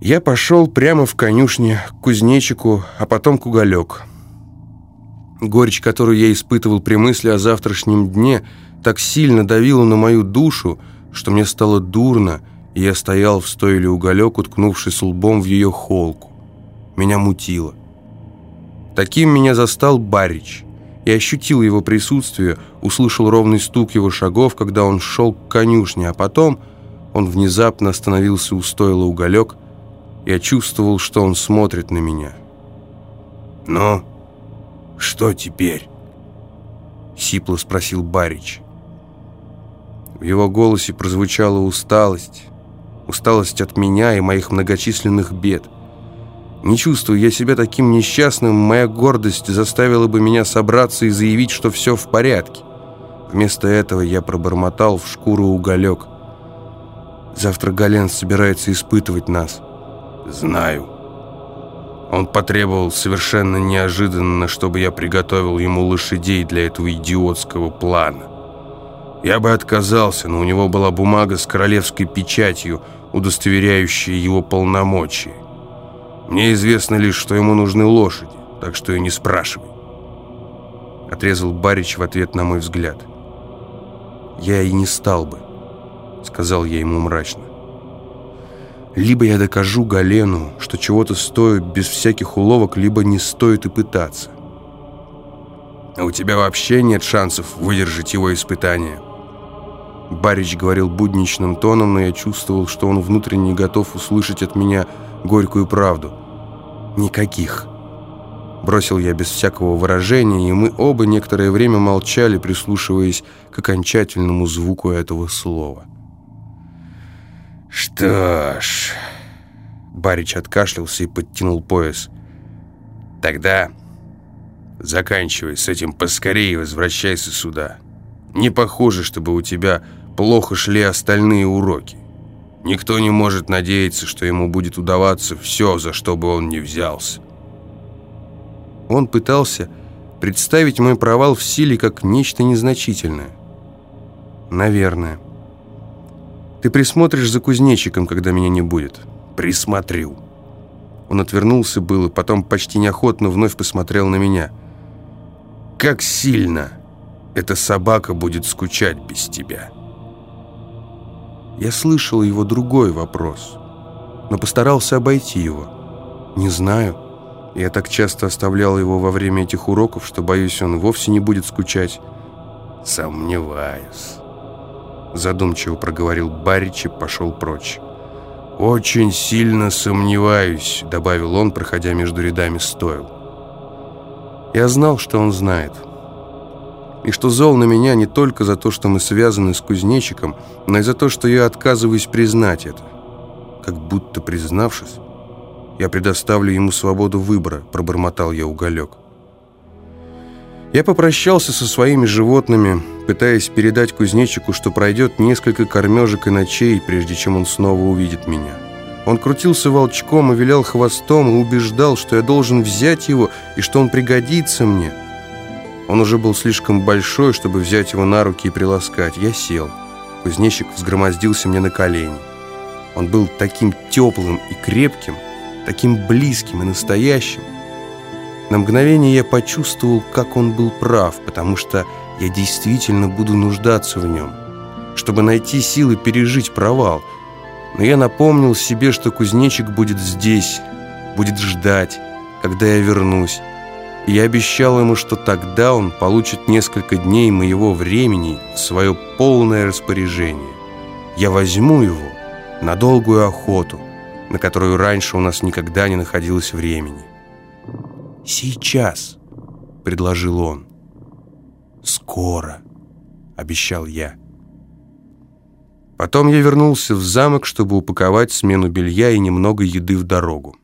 Я пошел прямо в конюшне, к кузнечику, а потом к уголек. Горечь, которую я испытывал при мысли о завтрашнем дне, так сильно давила на мою душу, что мне стало дурно, и я стоял в стойле уголек, уткнувшись лбом в ее холку. Меня мутило. Таким меня застал Барич. Я ощутил его присутствие, услышал ровный стук его шагов, когда он шел к конюшне, а потом он внезапно остановился у стойла уголек – я чувствовал, что он смотрит на меня. «Ну, что теперь?» Сипло спросил Барич. В его голосе прозвучала усталость. Усталость от меня и моих многочисленных бед. Не чувствую я себя таким несчастным, моя гордость заставила бы меня собраться и заявить, что все в порядке. Вместо этого я пробормотал в шкуру уголек. Завтра Гален собирается испытывать нас. «Знаю». Он потребовал совершенно неожиданно, чтобы я приготовил ему лошадей для этого идиотского плана. Я бы отказался, но у него была бумага с королевской печатью, удостоверяющая его полномочия. Мне известно лишь, что ему нужны лошади, так что и не спрашивай. Отрезал Барич в ответ на мой взгляд. «Я и не стал бы», — сказал я ему мрачно. Либо я докажу Галену, что чего-то стоит без всяких уловок, либо не стоит и пытаться. А у тебя вообще нет шансов выдержать его испытание. Барич говорил будничным тоном, но я чувствовал, что он внутренне готов услышать от меня горькую правду. «Никаких». Бросил я без всякого выражения, и мы оба некоторое время молчали, прислушиваясь к окончательному звуку этого слова. «Что ж...» Барич откашлялся и подтянул пояс. «Тогда заканчивай с этим поскорее и возвращайся сюда. Не похоже, чтобы у тебя плохо шли остальные уроки. Никто не может надеяться, что ему будет удаваться все, за что бы он ни взялся». Он пытался представить мой провал в силе как нечто незначительное. «Наверное». Ты присмотришь за кузнечиком, когда меня не будет?» «Присмотрю». Он отвернулся было, потом почти неохотно вновь посмотрел на меня. «Как сильно эта собака будет скучать без тебя?» Я слышал его другой вопрос, но постарался обойти его. «Не знаю. Я так часто оставлял его во время этих уроков, что, боюсь, он вовсе не будет скучать». «Сомневаюсь». Задумчиво проговорил Барич и пошел прочь. «Очень сильно сомневаюсь», — добавил он, проходя между рядами стоил. Я знал, что он знает. И что зол на меня не только за то, что мы связаны с кузнечиком, но и за то, что я отказываюсь признать это. Как будто признавшись, я предоставлю ему свободу выбора, пробормотал я уголек. Я попрощался со своими животными, пытаясь передать кузнечику, что пройдет несколько кормежек и ночей, прежде чем он снова увидит меня. Он крутился волчком и вилял хвостом и убеждал, что я должен взять его и что он пригодится мне. Он уже был слишком большой, чтобы взять его на руки и приласкать. Я сел. Кузнечик взгромоздился мне на колени. Он был таким теплым и крепким, таким близким и настоящим. На мгновение я почувствовал, как он был прав, потому что я действительно буду нуждаться в нем, чтобы найти силы пережить провал. Но я напомнил себе, что кузнечик будет здесь, будет ждать, когда я вернусь. И я обещал ему, что тогда он получит несколько дней моего времени в свое полное распоряжение. Я возьму его на долгую охоту, на которую раньше у нас никогда не находилось времени. «Сейчас», — предложил он. «Скоро», — обещал я. Потом я вернулся в замок, чтобы упаковать смену белья и немного еды в дорогу.